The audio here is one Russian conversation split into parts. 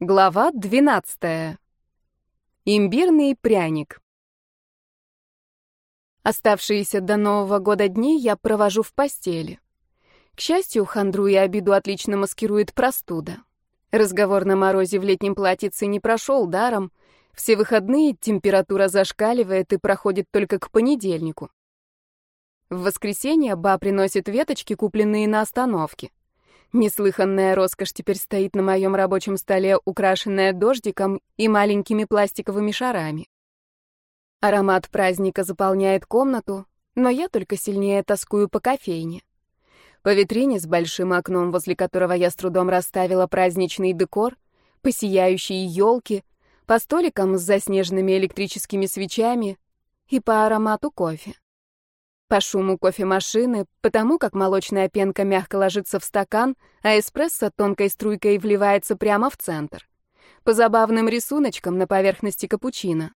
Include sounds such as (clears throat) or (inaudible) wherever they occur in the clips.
Глава 12. Имбирный пряник. Оставшиеся до Нового года дни я провожу в постели. К счастью, хандру и обиду отлично маскирует простуда. Разговор на морозе в летнем платьице не прошел даром. Все выходные температура зашкаливает и проходит только к понедельнику. В воскресенье ба приносит веточки, купленные на остановке. Неслыханная роскошь теперь стоит на моем рабочем столе, украшенная дождиком и маленькими пластиковыми шарами. Аромат праздника заполняет комнату, но я только сильнее тоскую по кофейне. По витрине с большим окном, возле которого я с трудом расставила праздничный декор, по сияющей елке, по столикам с заснеженными электрическими свечами и по аромату кофе. По шуму кофемашины, потому как молочная пенка мягко ложится в стакан, а эспрессо тонкой струйкой вливается прямо в центр. По забавным рисуночкам на поверхности капучино.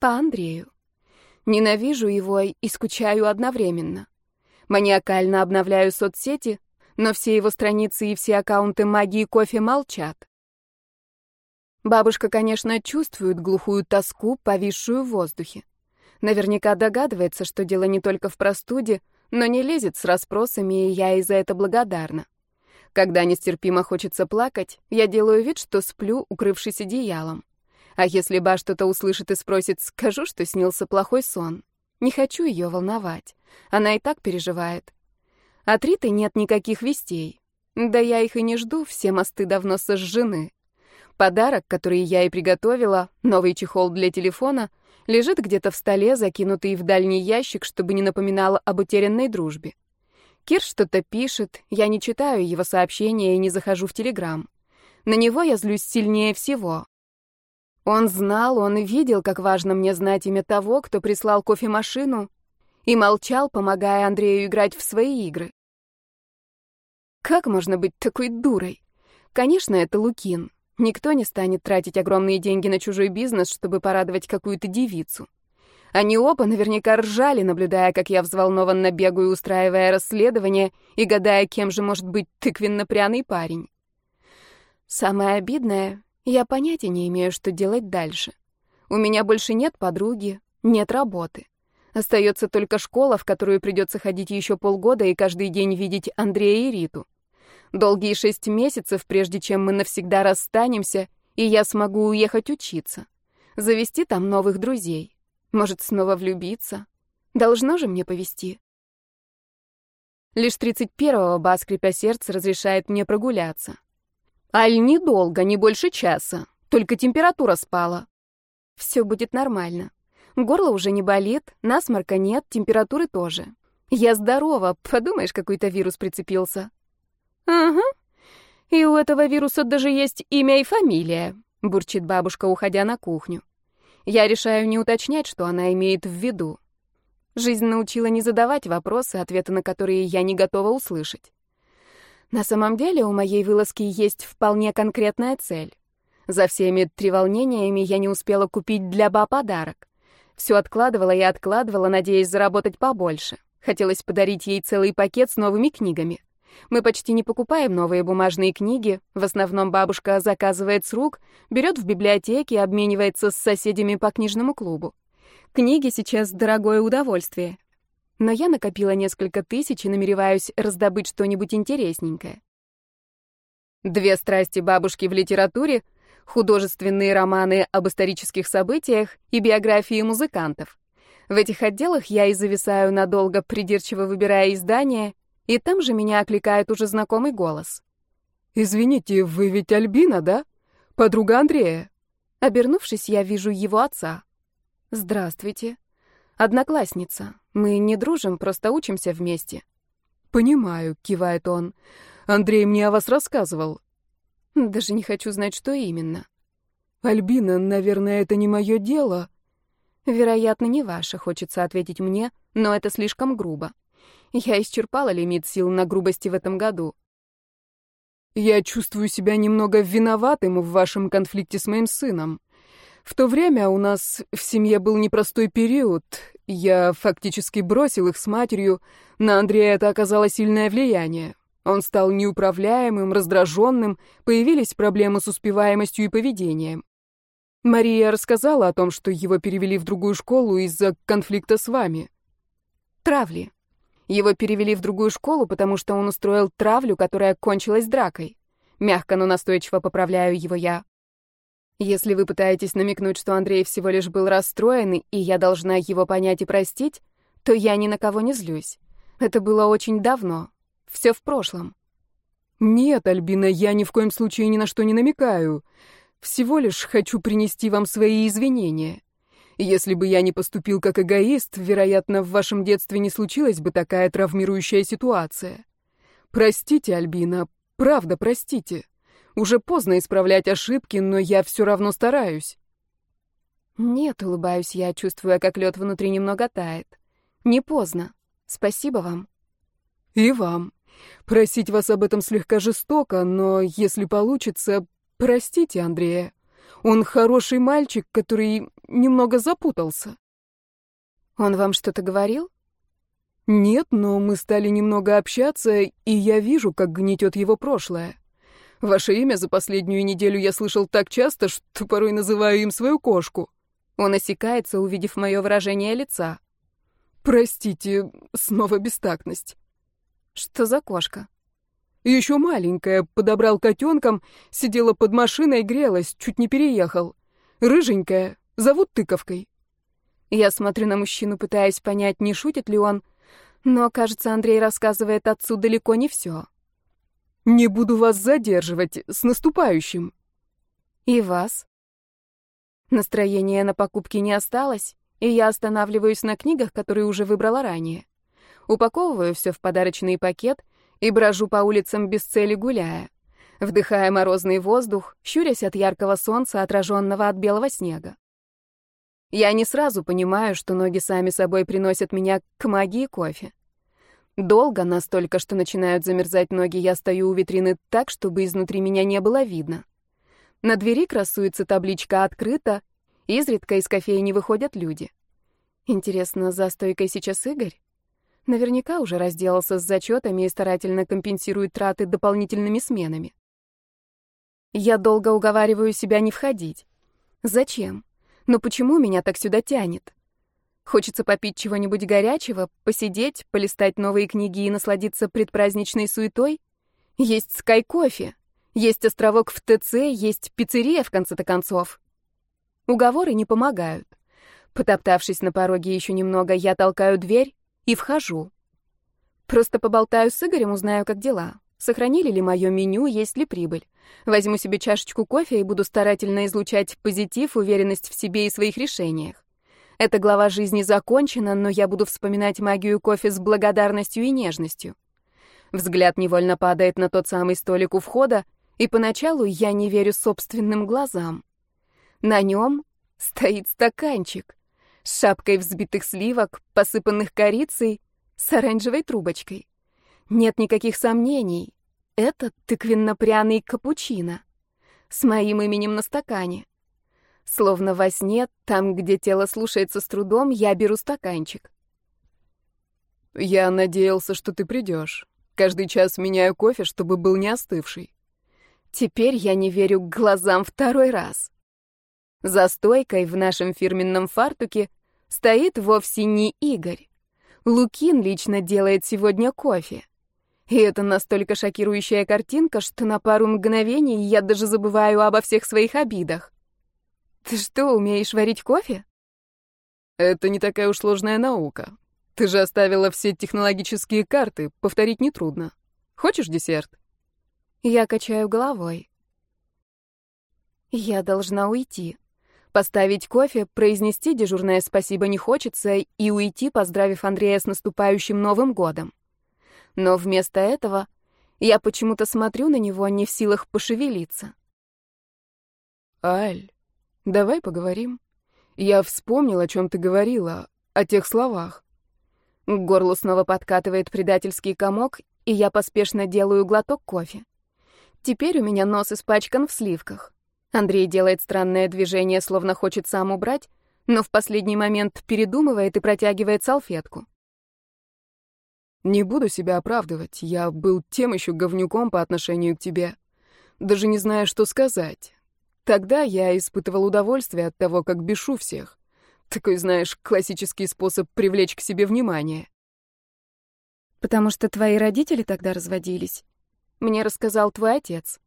По Андрею. Ненавижу его и скучаю одновременно. Маниакально обновляю соцсети, но все его страницы и все аккаунты магии кофе молчат. Бабушка, конечно, чувствует глухую тоску, повисшую в воздухе. Наверняка догадывается, что дело не только в простуде, но не лезет с расспросами, и я ей за это благодарна. Когда нестерпимо хочется плакать, я делаю вид, что сплю, укрывшись одеялом. А если Ба что-то услышит и спросит, скажу, что снился плохой сон. Не хочу ее волновать. Она и так переживает. От Риты нет никаких вестей. Да я их и не жду, все мосты давно сожжены. Подарок, который я ей приготовила, новый чехол для телефона — лежит где-то в столе, закинутый в дальний ящик, чтобы не напоминало об утерянной дружбе. Кир что-то пишет, я не читаю его сообщения и не захожу в Телеграм. На него я злюсь сильнее всего. Он знал, он видел, как важно мне знать имя того, кто прислал кофемашину, и молчал, помогая Андрею играть в свои игры. Как можно быть такой дурой? Конечно, это Лукин. Никто не станет тратить огромные деньги на чужой бизнес, чтобы порадовать какую-то девицу. Они оба наверняка ржали, наблюдая, как я взволнованно бегаю, устраивая расследование и гадая, кем же может быть тыквенно-пряный парень. Самое обидное, я понятия не имею, что делать дальше. У меня больше нет подруги, нет работы. Остается только школа, в которую придется ходить еще полгода и каждый день видеть Андрея и Риту. Долгие шесть месяцев, прежде чем мы навсегда расстанемся, и я смогу уехать учиться. Завести там новых друзей. Может, снова влюбиться. Должно же мне повести. Лишь тридцать первого Бас, скрипя сердце, разрешает мне прогуляться. Аль недолго, не больше часа. Только температура спала. Все будет нормально. Горло уже не болит, насморка нет, температуры тоже. Я здорова, подумаешь, какой-то вирус прицепился. «Ага. И у этого вируса даже есть имя и фамилия», — бурчит бабушка, уходя на кухню. Я решаю не уточнять, что она имеет в виду. Жизнь научила не задавать вопросы, ответы на которые я не готова услышать. На самом деле у моей вылазки есть вполне конкретная цель. За всеми треволнениями я не успела купить для Ба подарок. Все откладывала и откладывала, надеясь заработать побольше. Хотелось подарить ей целый пакет с новыми книгами. Мы почти не покупаем новые бумажные книги, в основном бабушка заказывает с рук, берет в библиотеке, обменивается с соседями по книжному клубу. Книги сейчас дорогое удовольствие. Но я накопила несколько тысяч и намереваюсь раздобыть что-нибудь интересненькое. Две страсти бабушки в литературе — художественные романы об исторических событиях и биографии музыкантов. В этих отделах я и зависаю надолго, придирчиво выбирая издания и там же меня окликает уже знакомый голос. «Извините, вы ведь Альбина, да? Подруга Андрея?» Обернувшись, я вижу его отца. «Здравствуйте. Одноклассница. Мы не дружим, просто учимся вместе». «Понимаю», — кивает он. «Андрей мне о вас рассказывал». «Даже не хочу знать, что именно». «Альбина, наверное, это не мое дело». «Вероятно, не ваше», — хочется ответить мне, но это слишком грубо. Я исчерпала лимит сил на грубости в этом году. Я чувствую себя немного виноватым в вашем конфликте с моим сыном. В то время у нас в семье был непростой период. Я фактически бросил их с матерью. На Андрея это оказало сильное влияние. Он стал неуправляемым, раздраженным, появились проблемы с успеваемостью и поведением. Мария рассказала о том, что его перевели в другую школу из-за конфликта с вами. Травли. Его перевели в другую школу, потому что он устроил травлю, которая кончилась дракой. Мягко, но настойчиво поправляю его я. Если вы пытаетесь намекнуть, что Андрей всего лишь был расстроен, и я должна его понять и простить, то я ни на кого не злюсь. Это было очень давно. Все в прошлом. Нет, Альбина, я ни в коем случае ни на что не намекаю. Всего лишь хочу принести вам свои извинения. Если бы я не поступил как эгоист, вероятно, в вашем детстве не случилась бы такая травмирующая ситуация. Простите, Альбина, правда, простите. Уже поздно исправлять ошибки, но я все равно стараюсь. Нет, улыбаюсь я, чувствуя, как лед внутри немного тает. Не поздно. Спасибо вам. И вам. Просить вас об этом слегка жестоко, но если получится, простите Андрея. Он хороший мальчик, который немного запутался. Он вам что-то говорил? Нет, но мы стали немного общаться, и я вижу, как гнетет его прошлое. Ваше имя за последнюю неделю я слышал так часто, что порой называю им свою кошку. Он осекается, увидев мое выражение лица. Простите, снова бестактность. Что за кошка? Еще маленькая, подобрал котенком, сидела под машиной, грелась, чуть не переехал. Рыженькая, зовут тыковкой. Я смотрю на мужчину, пытаясь понять, не шутит ли он, но, кажется, Андрей рассказывает отцу далеко не все. «Не буду вас задерживать. С наступающим!» «И вас?» Настроения на покупки не осталось, и я останавливаюсь на книгах, которые уже выбрала ранее. Упаковываю все в подарочный пакет и брожу по улицам без цели гуляя, вдыхая морозный воздух, щурясь от яркого солнца, отраженного от белого снега. Я не сразу понимаю, что ноги сами собой приносят меня к магии кофе. Долго, настолько, что начинают замерзать ноги, я стою у витрины так, чтобы изнутри меня не было видно. На двери красуется табличка «Открыто», изредка из кофейни выходят люди. Интересно, за стойкой сейчас Игорь? Наверняка уже разделался с зачетами и старательно компенсирует траты дополнительными сменами. Я долго уговариваю себя не входить. Зачем? Но почему меня так сюда тянет? Хочется попить чего-нибудь горячего, посидеть, полистать новые книги и насладиться предпраздничной суетой? Есть скай-кофе, есть островок в ТЦ, есть пиццерия, в конце-то концов. Уговоры не помогают. Потоптавшись на пороге еще немного, я толкаю дверь и вхожу. Просто поболтаю с Игорем, узнаю, как дела. Сохранили ли мое меню, есть ли прибыль. Возьму себе чашечку кофе и буду старательно излучать позитив, уверенность в себе и своих решениях. Эта глава жизни закончена, но я буду вспоминать магию кофе с благодарностью и нежностью. Взгляд невольно падает на тот самый столик у входа, и поначалу я не верю собственным глазам. На нем стоит стаканчик с шапкой взбитых сливок, посыпанных корицей, с оранжевой трубочкой. Нет никаких сомнений. Это тыквенно-пряный капучино. С моим именем на стакане. Словно во сне, там, где тело слушается с трудом, я беру стаканчик. «Я надеялся, что ты придешь. Каждый час меняю кофе, чтобы был не остывший». Теперь я не верю глазам второй раз. За стойкой в нашем фирменном фартуке стоит вовсе не Игорь. Лукин лично делает сегодня кофе. И это настолько шокирующая картинка, что на пару мгновений я даже забываю обо всех своих обидах. Ты что, умеешь варить кофе? Это не такая уж сложная наука. Ты же оставила все технологические карты, повторить нетрудно. Хочешь десерт? Я качаю головой. Я должна уйти. Поставить кофе, произнести дежурное спасибо не хочется и уйти, поздравив Андрея с наступающим Новым годом. Но вместо этого я почему-то смотрю на него, не в силах пошевелиться. «Аль, давай поговорим. Я вспомнил, о чем ты говорила, о тех словах». К горлу снова подкатывает предательский комок, и я поспешно делаю глоток кофе. Теперь у меня нос испачкан в сливках. Андрей делает странное движение, словно хочет сам убрать, но в последний момент передумывает и протягивает салфетку. Не буду себя оправдывать. Я был тем еще говнюком по отношению к тебе. Даже не знаю, что сказать. Тогда я испытывал удовольствие от того, как бешу всех. Такой, знаешь, классический способ привлечь к себе внимание. Потому что твои родители тогда разводились. Мне рассказал твой отец.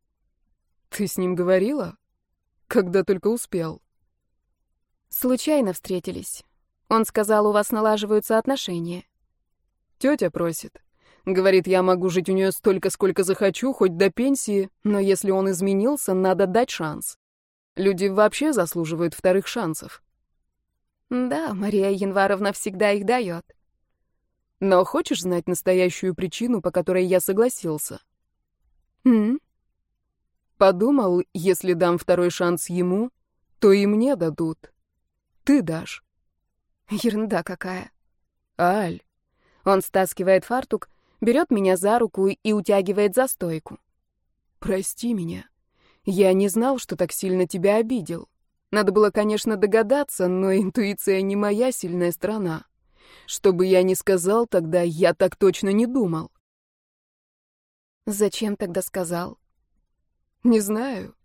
Ты с ним говорила? Когда только успел. Случайно встретились. Он сказал, у вас налаживаются отношения. Тетя просит. Говорит, я могу жить у нее столько, сколько захочу, хоть до пенсии, но если он изменился, надо дать шанс. Люди вообще заслуживают вторых шансов. Да, Мария Январовна всегда их дает. Но хочешь знать настоящую причину, по которой я согласился? М? Подумал, если дам второй шанс ему, то и мне дадут. Ты дашь. Ерунда какая. Аль. Он стаскивает фартук, берет меня за руку и утягивает за стойку. Прости меня. Я не знал, что так сильно тебя обидел. Надо было, конечно, догадаться, но интуиция не моя сильная сторона. Что бы я ни сказал тогда, я так точно не думал. Зачем тогда сказал? Не знаю.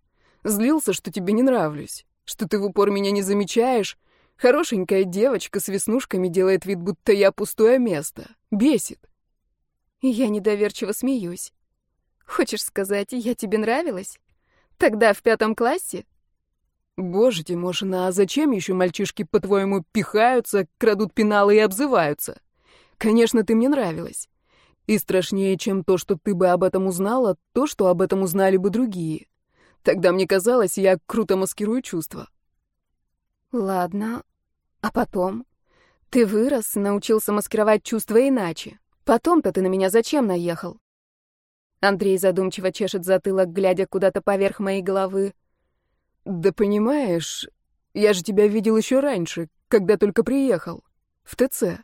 Злился, что тебе не нравлюсь, что ты в упор меня не замечаешь. Хорошенькая девочка с веснушками делает вид, будто я пустое место. Бесит. Я недоверчиво смеюсь. Хочешь сказать, я тебе нравилась? Тогда в пятом классе? Боже ты, Тимошина, а зачем еще мальчишки, по-твоему, пихаются, крадут пеналы и обзываются? Конечно, ты мне нравилась. И страшнее, чем то, что ты бы об этом узнала, то, что об этом узнали бы другие. Тогда мне казалось, я круто маскирую чувства. Ладно. А потом? Ты вырос, научился маскировать чувства иначе. Потом-то ты на меня зачем наехал? Андрей задумчиво чешет затылок, глядя куда-то поверх моей головы. Да понимаешь, я же тебя видел еще раньше, когда только приехал. В ТЦ.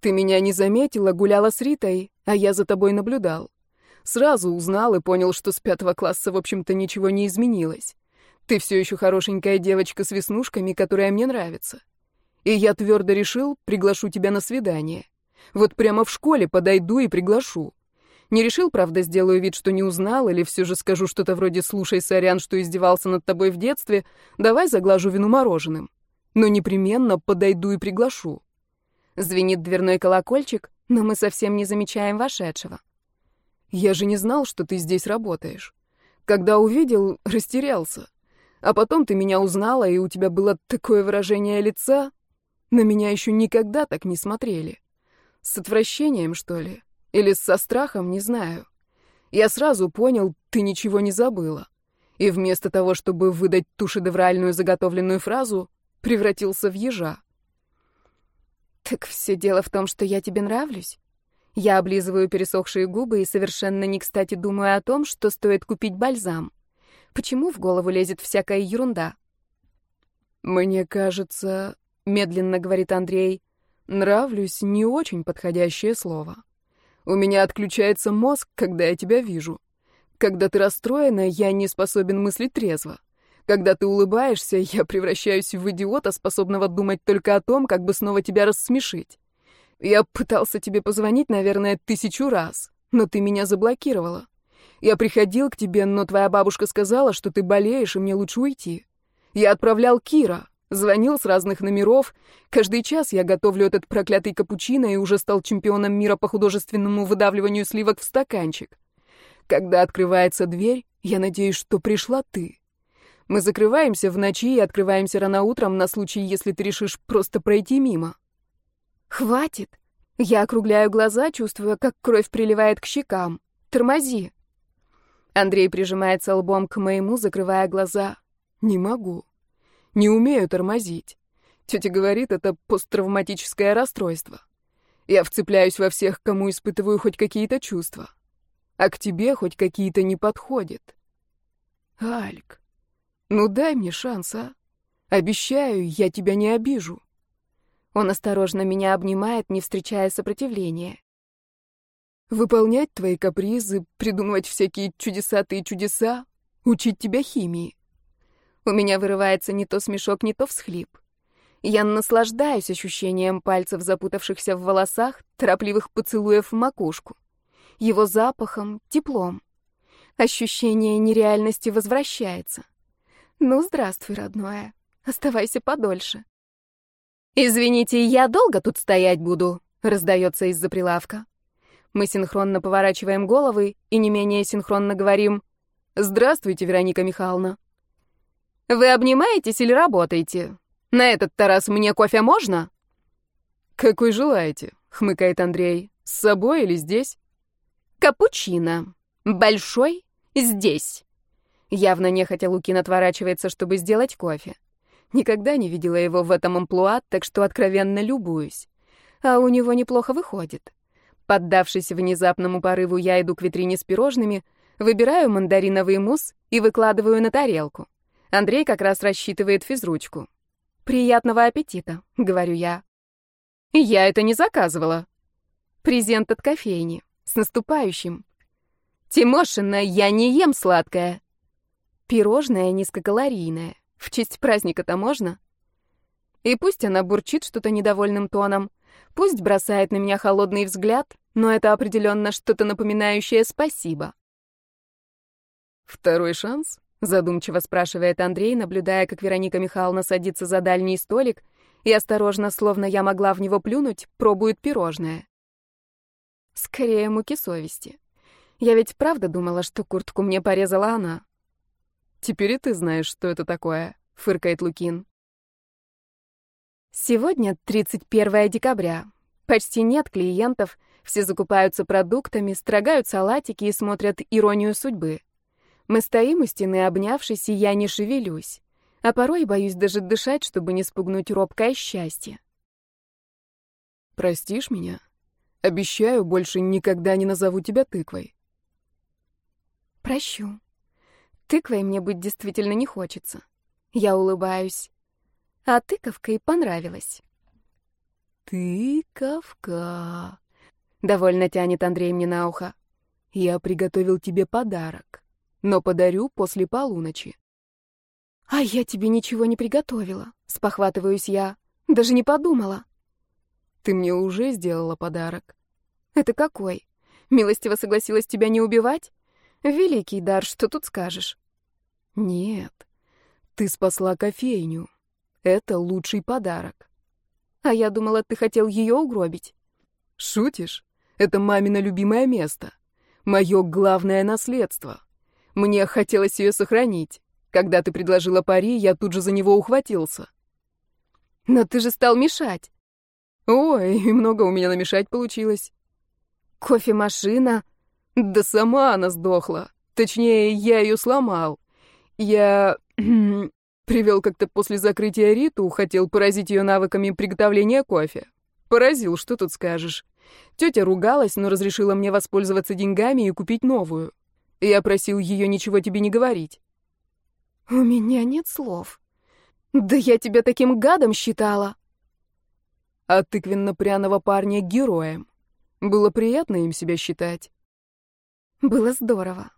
Ты меня не заметила, гуляла с Ритой, а я за тобой наблюдал. Сразу узнал и понял, что с пятого класса, в общем-то, ничего не изменилось. Ты все еще хорошенькая девочка с веснушками, которая мне нравится. И я твердо решил, приглашу тебя на свидание. Вот прямо в школе подойду и приглашу. Не решил, правда, сделаю вид, что не узнал, или все же скажу что-то вроде «Слушай, сорян, что издевался над тобой в детстве, давай заглажу вину мороженым». Но непременно подойду и приглашу. Звенит дверной колокольчик, но мы совсем не замечаем вошедшего. Я же не знал, что ты здесь работаешь. Когда увидел, растерялся. А потом ты меня узнала, и у тебя было такое выражение лица. На меня еще никогда так не смотрели. С отвращением, что ли? Или со страхом, не знаю. Я сразу понял, ты ничего не забыла. И вместо того, чтобы выдать ту шедевральную заготовленную фразу, превратился в ежа. Так все дело в том, что я тебе нравлюсь? Я облизываю пересохшие губы и совершенно не кстати думаю о том, что стоит купить бальзам. Почему в голову лезет всякая ерунда? Мне кажется, медленно говорит Андрей, нравлюсь не очень подходящее слово. У меня отключается мозг, когда я тебя вижу. Когда ты расстроена, я не способен мыслить трезво. Когда ты улыбаешься, я превращаюсь в идиота, способного думать только о том, как бы снова тебя рассмешить. Я пытался тебе позвонить, наверное, тысячу раз, но ты меня заблокировала. Я приходил к тебе, но твоя бабушка сказала, что ты болеешь, и мне лучше уйти. Я отправлял Кира. Звонил с разных номеров. Каждый час я готовлю этот проклятый капучино и уже стал чемпионом мира по художественному выдавливанию сливок в стаканчик. Когда открывается дверь, я надеюсь, что пришла ты. Мы закрываемся в ночи и открываемся рано утром на случай, если ты решишь просто пройти мимо. Хватит. Я округляю глаза, чувствуя, как кровь приливает к щекам. Тормози. Андрей прижимается лбом к моему, закрывая глаза. Не могу. Не умею тормозить. Тетя говорит, это посттравматическое расстройство. Я вцепляюсь во всех, кому испытываю хоть какие-то чувства. А к тебе хоть какие-то не подходят. Альк, ну дай мне шанс, а? Обещаю, я тебя не обижу. Он осторожно меня обнимает, не встречая сопротивления. Выполнять твои капризы, придумывать всякие чудесатые чудеса, учить тебя химии. У меня вырывается не то смешок, не то всхлип. Я наслаждаюсь ощущением пальцев, запутавшихся в волосах, торопливых поцелуев в макушку. Его запахом, теплом. Ощущение нереальности возвращается. Ну, здравствуй, родное. Оставайся подольше. «Извините, я долго тут стоять буду?» — раздается из-за прилавка. Мы синхронно поворачиваем головы и не менее синхронно говорим «Здравствуйте, Вероника Михайловна». «Вы обнимаетесь или работаете? На этот-то раз мне кофе можно?» «Какой желаете?» — хмыкает Андрей. «С собой или здесь?» «Капучино. Большой. Здесь». Явно нехотя Лукин отворачивается, чтобы сделать кофе. Никогда не видела его в этом амплуа, так что откровенно любуюсь. А у него неплохо выходит. Поддавшись внезапному порыву, я иду к витрине с пирожными, выбираю мандариновый мусс и выкладываю на тарелку. Андрей как раз рассчитывает физручку. «Приятного аппетита», — говорю я. «Я это не заказывала». Презент от кофейни. С наступающим. «Тимошина, я не ем сладкое». Пирожное низкокалорийное. В честь праздника-то можно? И пусть она бурчит что-то недовольным тоном, пусть бросает на меня холодный взгляд, но это определенно что-то напоминающее спасибо. «Второй шанс?» — задумчиво спрашивает Андрей, наблюдая, как Вероника Михайловна садится за дальний столик и осторожно, словно я могла в него плюнуть, пробует пирожное. Скорее муки совести. Я ведь правда думала, что куртку мне порезала она. «Теперь и ты знаешь, что это такое», — фыркает Лукин. Сегодня 31 декабря. Почти нет клиентов, все закупаются продуктами, строгают салатики и смотрят «Иронию судьбы». Мы стоим у стены, обнявшись, и я не шевелюсь. А порой боюсь даже дышать, чтобы не спугнуть робкое счастье. «Простишь меня? Обещаю, больше никогда не назову тебя тыквой». «Прощу», Тыквой мне быть действительно не хочется. Я улыбаюсь. А тыковка и понравилась. «Тыковка», — довольно тянет Андрей мне на ухо. «Я приготовил тебе подарок, но подарю после полуночи». «А я тебе ничего не приготовила», — спохватываюсь я. Даже не подумала. «Ты мне уже сделала подарок». «Это какой? Милостиво согласилась тебя не убивать? Великий дар, что тут скажешь?» Нет, ты спасла кофейню. Это лучший подарок. А я думала, ты хотел ее угробить. Шутишь? Это мамино любимое место. Мое главное наследство. Мне хотелось ее сохранить. Когда ты предложила пари, я тут же за него ухватился. Но ты же стал мешать. Ой, и много у меня намешать получилось. Кофемашина? Да сама она сдохла. Точнее, я ее сломал. Я (clears throat) привел как-то после закрытия Риту, хотел поразить ее навыками приготовления кофе. Поразил, что тут скажешь. Тетя ругалась, но разрешила мне воспользоваться деньгами и купить новую. Я просил ее ничего тебе не говорить. У меня нет слов. Да я тебя таким гадом считала. А тыквенно-пряного парня героем. Было приятно им себя считать. Было здорово.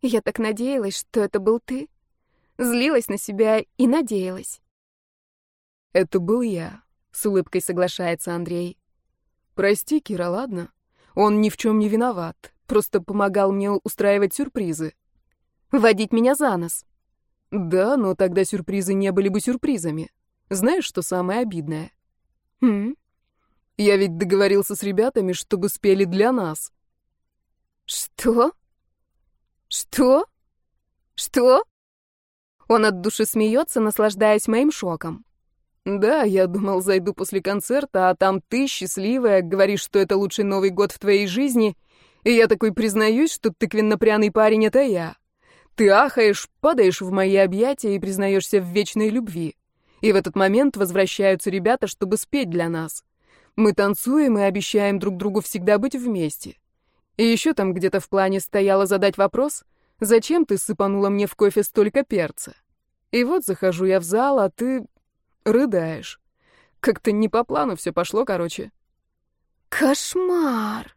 Я так надеялась, что это был ты злилась на себя и надеялась. «Это был я», — с улыбкой соглашается Андрей. «Прости, Кира, ладно? Он ни в чем не виноват, просто помогал мне устраивать сюрпризы». «Водить меня за нос». «Да, но тогда сюрпризы не были бы сюрпризами. Знаешь, что самое обидное?» «Хм?» «Я ведь договорился с ребятами, чтобы спели для нас». «Что? Что? Что?» Он от души смеется, наслаждаясь моим шоком. «Да, я думал, зайду после концерта, а там ты, счастливая, говоришь, что это лучший Новый год в твоей жизни, и я такой признаюсь, что тыквенно-пряный парень — это я. Ты ахаешь, падаешь в мои объятия и признаешься в вечной любви. И в этот момент возвращаются ребята, чтобы спеть для нас. Мы танцуем и обещаем друг другу всегда быть вместе. И еще там где-то в плане стояло задать вопрос — Зачем ты сыпанула мне в кофе столько перца? И вот захожу я в зал, а ты рыдаешь. Как-то не по плану все пошло, короче. Кошмар!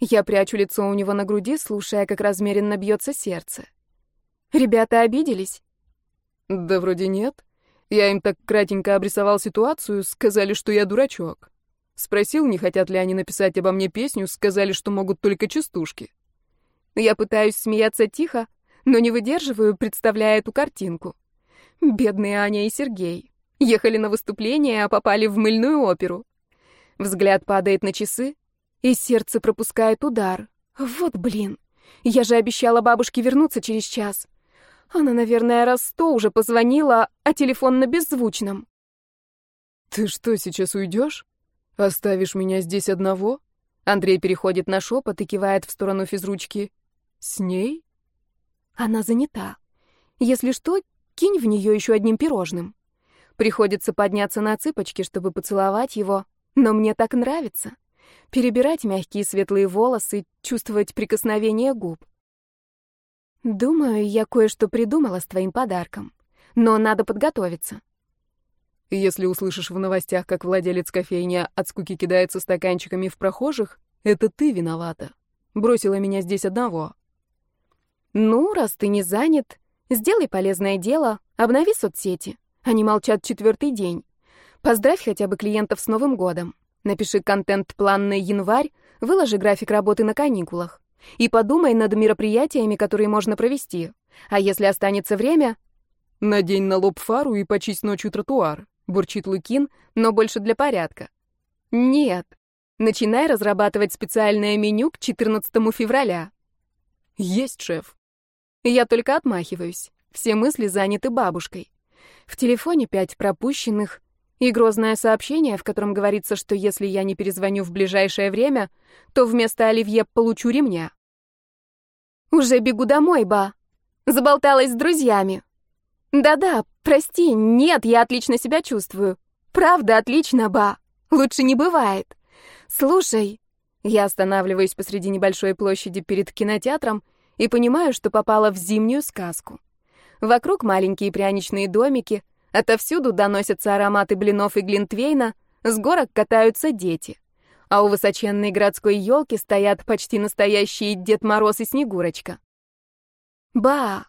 Я прячу лицо у него на груди, слушая, как размеренно бьется сердце. Ребята обиделись? Да вроде нет. Я им так кратенько обрисовал ситуацию, сказали, что я дурачок. Спросил, не хотят ли они написать обо мне песню, сказали, что могут только частушки. Я пытаюсь смеяться тихо, но не выдерживаю, представляя эту картинку. Бедные Аня и Сергей. Ехали на выступление, а попали в мыльную оперу. Взгляд падает на часы, и сердце пропускает удар. Вот блин. Я же обещала бабушке вернуться через час. Она, наверное, раз сто уже позвонила, а телефон на беззвучном. «Ты что, сейчас уйдешь? Оставишь меня здесь одного?» Андрей переходит на шепот и кивает в сторону физручки. «С ней?» Она занята. Если что, кинь в нее еще одним пирожным. Приходится подняться на цыпочки, чтобы поцеловать его, но мне так нравится перебирать мягкие светлые волосы, чувствовать прикосновение губ. Думаю, я кое-что придумала с твоим подарком, но надо подготовиться. Если услышишь в новостях, как владелец кофейни от скуки кидается стаканчиками в прохожих, это ты виновата. Бросила меня здесь одного. Ну, раз ты не занят, сделай полезное дело, обнови соцсети. Они молчат четвертый день. Поздравь хотя бы клиентов с Новым годом. Напиши контент-план на январь, выложи график работы на каникулах. И подумай над мероприятиями, которые можно провести. А если останется время... Надень на лоб фару и почисть ночью тротуар, бурчит Лукин, но больше для порядка. Нет. Начинай разрабатывать специальное меню к 14 февраля. Есть, шеф. Я только отмахиваюсь. Все мысли заняты бабушкой. В телефоне пять пропущенных, и грозное сообщение, в котором говорится, что если я не перезвоню в ближайшее время, то вместо оливье получу ремня. Уже бегу домой, ба. Заболталась с друзьями. Да-да, прости, нет, я отлично себя чувствую. Правда, отлично, ба. Лучше не бывает. Слушай, я останавливаюсь посреди небольшой площади перед кинотеатром и понимаю, что попала в зимнюю сказку. Вокруг маленькие пряничные домики, Отовсюду доносятся ароматы блинов и глинтвейна, с горок катаются дети. А у высоченной городской елки стоят почти настоящие Дед Мороз и Снегурочка. Ба,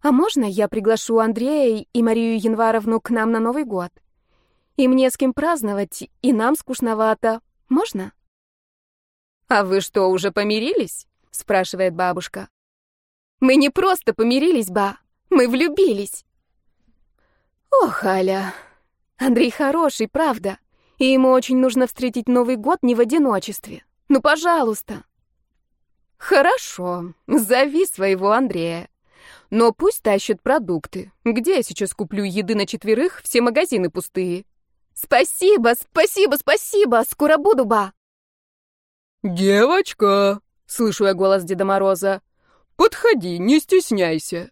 а можно я приглашу Андрея и Марию Январовну к нам на Новый год? И мне с кем праздновать, и нам скучновато. Можно? А вы что, уже помирились? спрашивает бабушка. Мы не просто помирились, ба, мы влюбились. Ох, Аля. Андрей хороший, правда. И ему очень нужно встретить Новый год не в одиночестве. Ну, пожалуйста. Хорошо, зови своего Андрея. Но пусть тащит продукты. Где я сейчас куплю еды на четверых? Все магазины пустые. Спасибо, спасибо, спасибо. Скоро буду, ба. Девочка, слышу я голос Деда Мороза. Подходи, не стесняйся.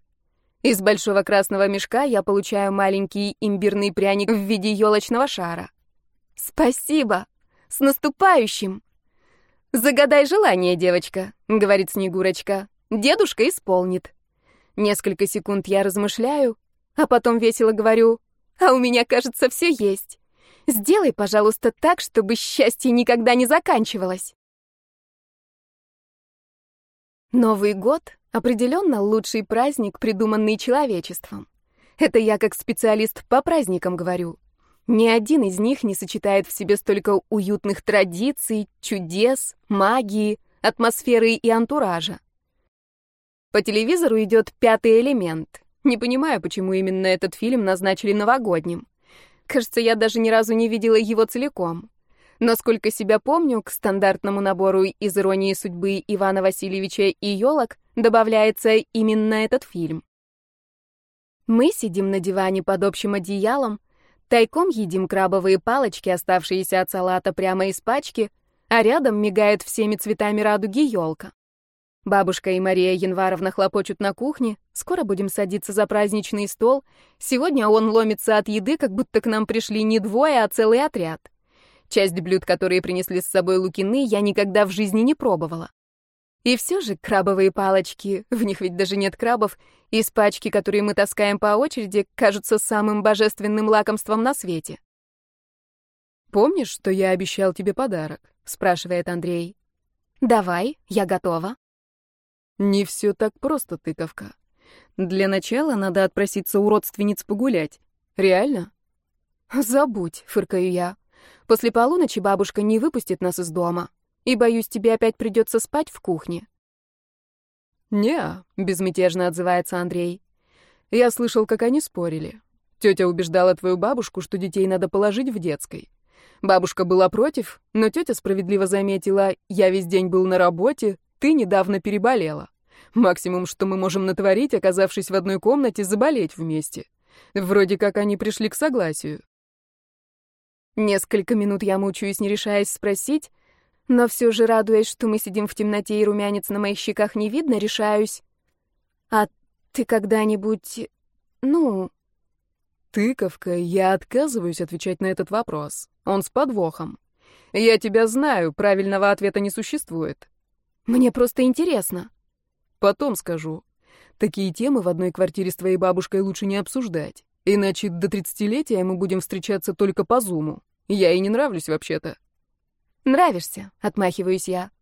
Из большого красного мешка я получаю маленький имбирный пряник в виде елочного шара. Спасибо! С наступающим! Загадай желание, девочка, говорит Снегурочка. Дедушка исполнит. Несколько секунд я размышляю, а потом весело говорю, а у меня, кажется, все есть. Сделай, пожалуйста, так, чтобы счастье никогда не заканчивалось. Новый год Определенно лучший праздник, придуманный человечеством. Это я как специалист по праздникам говорю. Ни один из них не сочетает в себе столько уютных традиций, чудес, магии, атмосферы и антуража. По телевизору идет пятый элемент. Не понимаю, почему именно этот фильм назначили новогодним. Кажется, я даже ни разу не видела его целиком. Но сколько себя помню, к стандартному набору из «Иронии судьбы» Ивана Васильевича и «Елок» добавляется именно этот фильм. Мы сидим на диване под общим одеялом, тайком едим крабовые палочки, оставшиеся от салата прямо из пачки, а рядом мигает всеми цветами радуги елка. Бабушка и Мария Январовна хлопочут на кухне, скоро будем садиться за праздничный стол. Сегодня он ломится от еды, как будто к нам пришли не двое, а целый отряд. Часть блюд, которые принесли с собой Лукины, я никогда в жизни не пробовала. И все же крабовые палочки, в них ведь даже нет крабов, из пачки, которые мы таскаем по очереди, кажутся самым божественным лакомством на свете. «Помнишь, что я обещал тебе подарок?» — спрашивает Андрей. «Давай, я готова». «Не все так просто, тыковка. Для начала надо отпроситься у родственниц погулять. Реально? Забудь, фыркаю я. После полуночи бабушка не выпустит нас из дома. И, боюсь, тебе опять придется спать в кухне. «Не», — безмятежно отзывается Андрей. «Я слышал, как они спорили. Тетя убеждала твою бабушку, что детей надо положить в детской. Бабушка была против, но тетя справедливо заметила, я весь день был на работе, ты недавно переболела. Максимум, что мы можем натворить, оказавшись в одной комнате, заболеть вместе. Вроде как они пришли к согласию. Несколько минут я мучаюсь, не решаясь спросить, но все же, радуясь, что мы сидим в темноте и румянец на моих щеках не видно, решаюсь. «А ты когда-нибудь... ну...» «Тыковка, я отказываюсь отвечать на этот вопрос. Он с подвохом. Я тебя знаю, правильного ответа не существует». «Мне просто интересно». «Потом скажу. Такие темы в одной квартире с твоей бабушкой лучше не обсуждать. Иначе до тридцатилетия мы будем встречаться только по зуму. Я ей не нравлюсь вообще-то». «Нравишься», — отмахиваюсь я.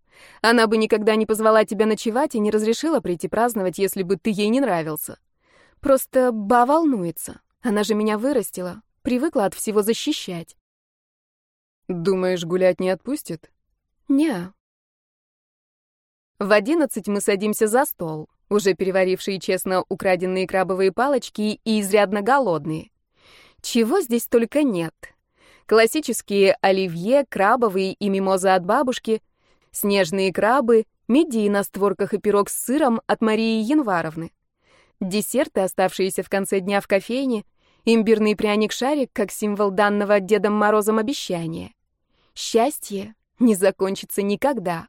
«Она бы никогда не позвала тебя ночевать и не разрешила прийти праздновать, если бы ты ей не нравился. Просто Ба волнуется. Она же меня вырастила, привыкла от всего защищать». «Думаешь, гулять не отпустит?» «Не». В одиннадцать мы садимся за стол, уже переварившие честно украденные крабовые палочки и изрядно голодные. Чего здесь только нет. Классические оливье, крабовые и мимоза от бабушки, снежные крабы, мидии на створках и пирог с сыром от Марии Январовны. Десерты, оставшиеся в конце дня в кофейне, имбирный пряник-шарик как символ данного Дедом Морозом обещания. Счастье не закончится никогда.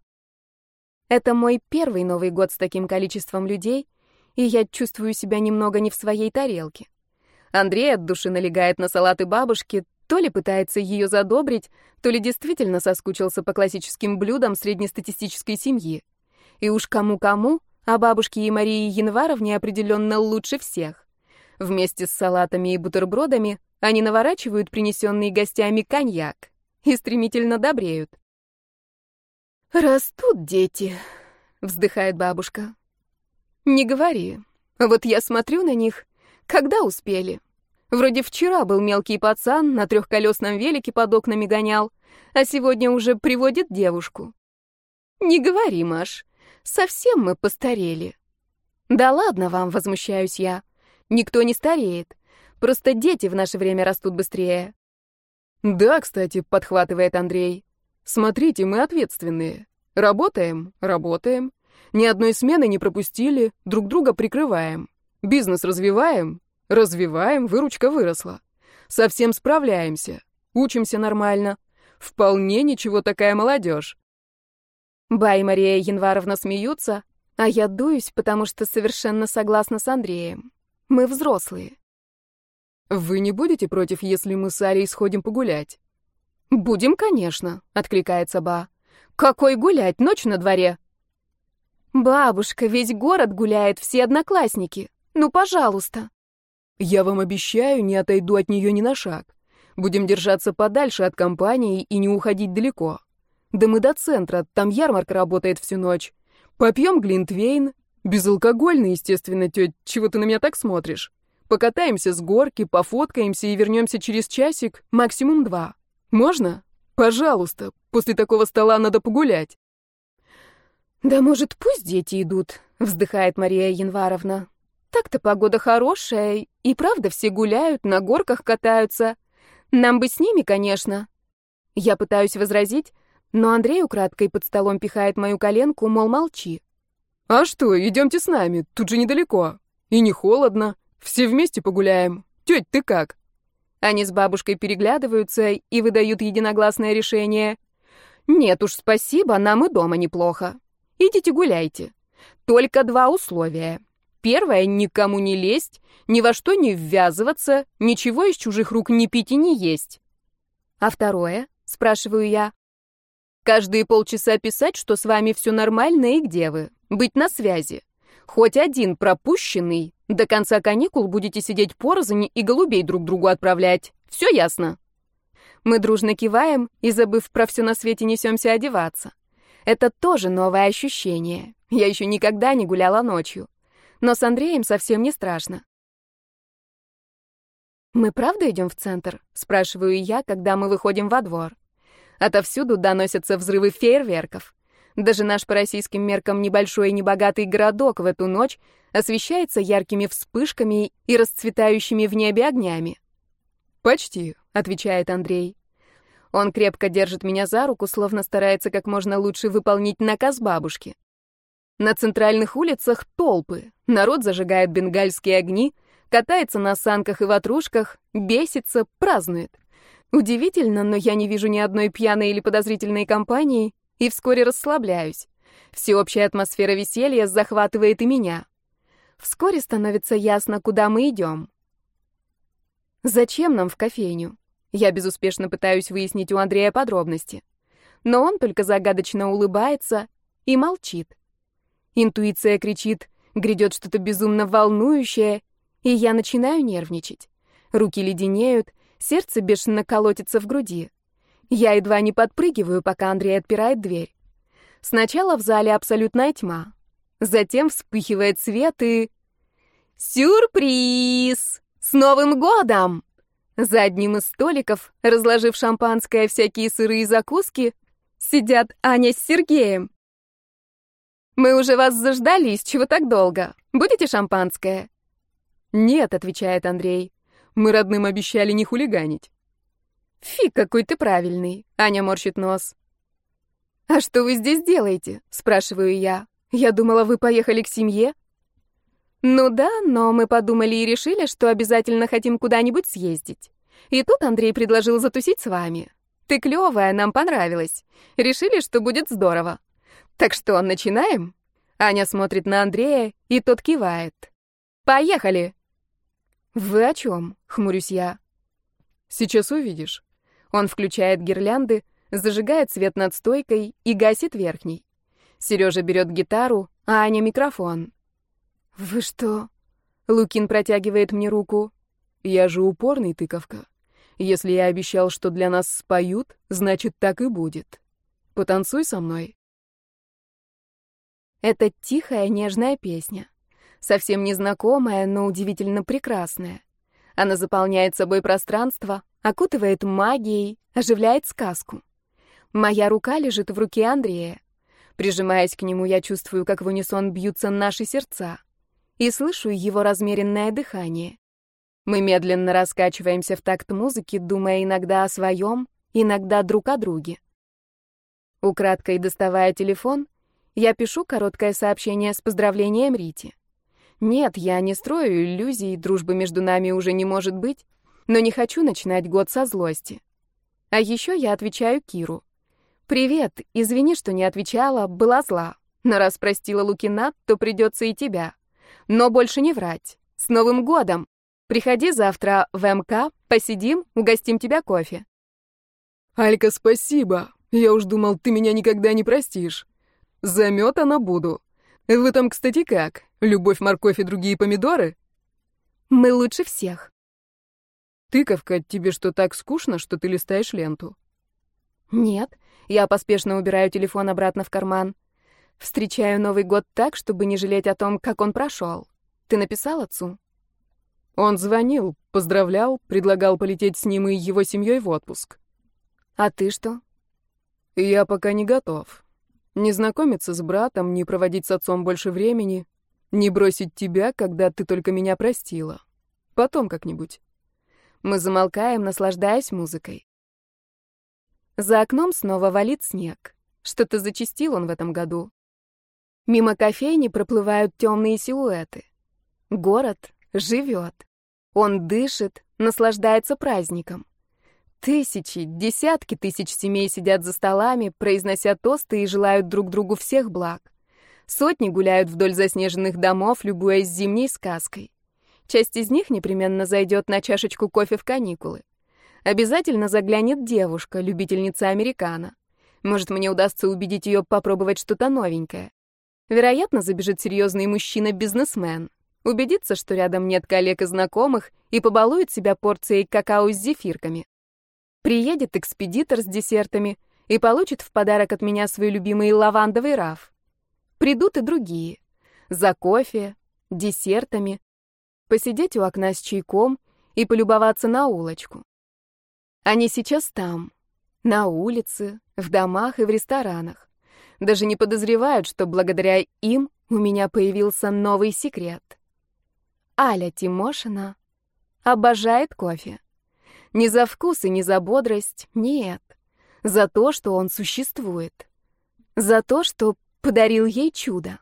Это мой первый Новый год с таким количеством людей, и я чувствую себя немного не в своей тарелке. Андрей от души налегает на салаты бабушки, то ли пытается ее задобрить, то ли действительно соскучился по классическим блюдам среднестатистической семьи. И уж кому-кому, а бабушке и Марии Январовне определенно лучше всех. Вместе с салатами и бутербродами они наворачивают принесенный гостями коньяк и стремительно добреют. «Растут дети», — вздыхает бабушка. «Не говори. Вот я смотрю на них. Когда успели? Вроде вчера был мелкий пацан, на трехколесном велике под окнами гонял, а сегодня уже приводит девушку. Не говори, Маш, совсем мы постарели. Да ладно вам, возмущаюсь я. Никто не стареет. Просто дети в наше время растут быстрее. Да, кстати, подхватывает Андрей. Смотрите, мы ответственные. Работаем, работаем. Ни одной смены не пропустили, друг друга прикрываем. Бизнес развиваем, Развиваем, выручка выросла. Совсем справляемся. Учимся нормально. Вполне ничего такая молодежь. Ба и Мария Январовна смеются, а я дуюсь, потому что совершенно согласна с Андреем. Мы взрослые. Вы не будете против, если мы с Алей сходим погулять? Будем, конечно, откликается Ба. Какой гулять, ночь на дворе. Бабушка, весь город гуляет, все одноклассники. Ну, пожалуйста. Я вам обещаю, не отойду от нее ни на шаг. Будем держаться подальше от компании и не уходить далеко. Да мы до центра, там ярмарка работает всю ночь. Попьем глинтвейн. Безалкогольный, естественно, тетя, чего ты на меня так смотришь? Покатаемся с горки, пофоткаемся и вернемся через часик, максимум два. Можно? Пожалуйста, после такого стола надо погулять. Да может, пусть дети идут, вздыхает Мария Январовна. Так-то погода хорошая, и правда все гуляют, на горках катаются. Нам бы с ними, конечно. Я пытаюсь возразить, но Андрей украдкой под столом пихает мою коленку, мол, молчи. «А что, идемте с нами, тут же недалеко. И не холодно, все вместе погуляем. Тетя, ты как?» Они с бабушкой переглядываются и выдают единогласное решение. «Нет уж, спасибо, нам и дома неплохо. Идите гуляйте. Только два условия. Первое — никому не лезть, ни во что не ввязываться, ничего из чужих рук не пить и не есть. А второе, спрашиваю я, каждые полчаса писать, что с вами все нормально и где вы, быть на связи. Хоть один пропущенный, до конца каникул будете сидеть порознь и голубей друг другу отправлять. Все ясно? Мы дружно киваем и, забыв про все на свете, несемся одеваться. Это тоже новое ощущение. Я еще никогда не гуляла ночью. Но с Андреем совсем не страшно. «Мы правда идем в центр?» — спрашиваю я, когда мы выходим во двор. Отовсюду доносятся взрывы фейерверков. Даже наш по российским меркам небольшой и небогатый городок в эту ночь освещается яркими вспышками и расцветающими в небе огнями. «Почти», — отвечает Андрей. Он крепко держит меня за руку, словно старается как можно лучше выполнить наказ бабушки. На центральных улицах толпы, народ зажигает бенгальские огни, катается на санках и ватрушках, бесится, празднует. Удивительно, но я не вижу ни одной пьяной или подозрительной компании и вскоре расслабляюсь. Всеобщая атмосфера веселья захватывает и меня. Вскоре становится ясно, куда мы идем. Зачем нам в кофейню? Я безуспешно пытаюсь выяснить у Андрея подробности. Но он только загадочно улыбается и молчит. Интуиция кричит, грядет что-то безумно волнующее, и я начинаю нервничать. Руки леденеют, сердце бешено колотится в груди. Я едва не подпрыгиваю, пока Андрей отпирает дверь. Сначала в зале абсолютная тьма. Затем вспыхивает свет и... Сюрприз! С Новым годом! За одним из столиков, разложив шампанское, всякие сырые закуски, сидят Аня с Сергеем. «Мы уже вас заждались, чего так долго? Будете шампанское?» «Нет», — отвечает Андрей. «Мы родным обещали не хулиганить». «Фи, какой ты правильный», — Аня морщит нос. «А что вы здесь делаете?» — спрашиваю я. «Я думала, вы поехали к семье». «Ну да, но мы подумали и решили, что обязательно хотим куда-нибудь съездить. И тут Андрей предложил затусить с вами. Ты клёвая, нам понравилось. Решили, что будет здорово. Так что, начинаем?» Аня смотрит на Андрея, и тот кивает. «Поехали!» «Вы о чем?» — хмурюсь я. «Сейчас увидишь». Он включает гирлянды, зажигает свет над стойкой и гасит верхний. Сережа берет гитару, а Аня микрофон. «Вы что?» Лукин протягивает мне руку. «Я же упорный, тыковка. Если я обещал, что для нас споют, значит, так и будет. Потанцуй со мной». Это тихая, нежная песня. Совсем незнакомая, но удивительно прекрасная. Она заполняет собой пространство, окутывает магией, оживляет сказку. Моя рука лежит в руке Андрея. Прижимаясь к нему, я чувствую, как в унисон бьются наши сердца и слышу его размеренное дыхание. Мы медленно раскачиваемся в такт музыки, думая иногда о своем, иногда друг о друге. Украдкой доставая телефон, я пишу короткое сообщение с поздравлением Рите. Нет, я не строю иллюзий, дружбы между нами уже не может быть, но не хочу начинать год со злости. А еще я отвечаю Киру. «Привет, извини, что не отвечала, была зла. Но раз простила Лукина, то придется и тебя. Но больше не врать. С Новым годом! Приходи завтра в МК, посидим, угостим тебя кофе. Алька, спасибо. Я уж думал, ты меня никогда не простишь. Заметана буду. Вы там, кстати, как? Любовь, морковь и другие помидоры? Мы лучше всех. Тыковка, тебе что, так скучно, что ты листаешь ленту? Нет. Я поспешно убираю телефон обратно в карман. Встречаю Новый год так, чтобы не жалеть о том, как он прошел. Ты написал отцу? Он звонил, поздравлял, предлагал полететь с ним и его семьей в отпуск. А ты что? Я пока не готов. Не знакомиться с братом, не проводить с отцом больше времени, не бросить тебя, когда ты только меня простила. Потом как-нибудь. Мы замолкаем, наслаждаясь музыкой. За окном снова валит снег. Что-то зачистил он в этом году. Мимо кофейни проплывают темные силуэты. Город живет. Он дышит, наслаждается праздником. Тысячи, десятки тысяч семей сидят за столами, произнося тосты и желают друг другу всех благ. Сотни гуляют вдоль заснеженных домов, любуясь зимней сказкой. Часть из них непременно зайдет на чашечку кофе в каникулы. Обязательно заглянет девушка, любительница американо. Может, мне удастся убедить ее попробовать что-то новенькое. Вероятно, забежит серьезный мужчина-бизнесмен. Убедится, что рядом нет коллег и знакомых, и побалует себя порцией какао с зефирками. Приедет экспедитор с десертами и получит в подарок от меня свой любимый лавандовый раф. Придут и другие. За кофе, десертами. Посидеть у окна с чайком и полюбоваться на улочку. Они сейчас там, на улице, в домах и в ресторанах. Даже не подозревают, что благодаря им у меня появился новый секрет. Аля Тимошина обожает кофе. Не за вкус и не за бодрость, нет. За то, что он существует. За то, что подарил ей чудо.